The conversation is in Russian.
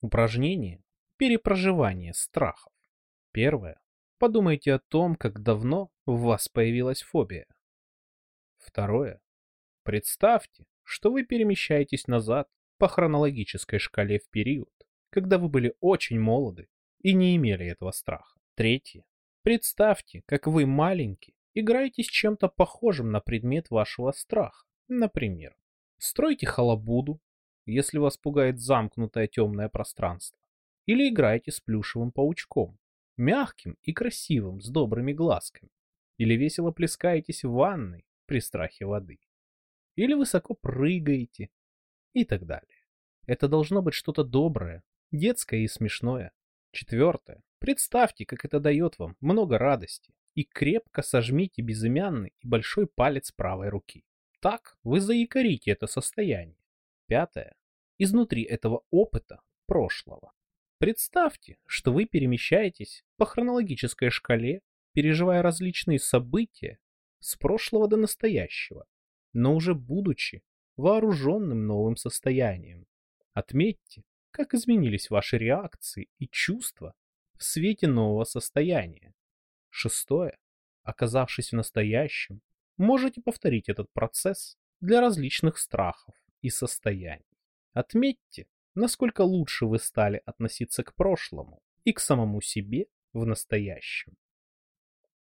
Упражнение перепроживание страхов. Первое. Подумайте о том, как давно в вас появилась фобия. Второе. Представьте, что вы перемещаетесь назад по хронологической шкале в период, когда вы были очень молоды и не имели этого страха. Третье. Представьте, как вы маленький играете с чем-то похожим на предмет вашего страха. Например, стройте халабуду, если вас пугает замкнутое темное пространство, или играете с плюшевым паучком, мягким и красивым, с добрыми глазками, или весело плескаетесь в ванной при страхе воды, или высоко прыгаете и так далее. Это должно быть что-то доброе, детское и смешное. Четвертое. Представьте, как это дает вам много радости, и крепко сожмите безымянный и большой палец правой руки. Так вы заякорите это состояние. Пятое. Изнутри этого опыта прошлого. Представьте, что вы перемещаетесь по хронологической шкале, переживая различные события с прошлого до настоящего, но уже будучи вооруженным новым состоянием. Отметьте, как изменились ваши реакции и чувства в свете нового состояния. Шестое. Оказавшись в настоящем, можете повторить этот процесс для различных страхов и состояний. Отметьте, насколько лучше вы стали относиться к прошлому и к самому себе в настоящем.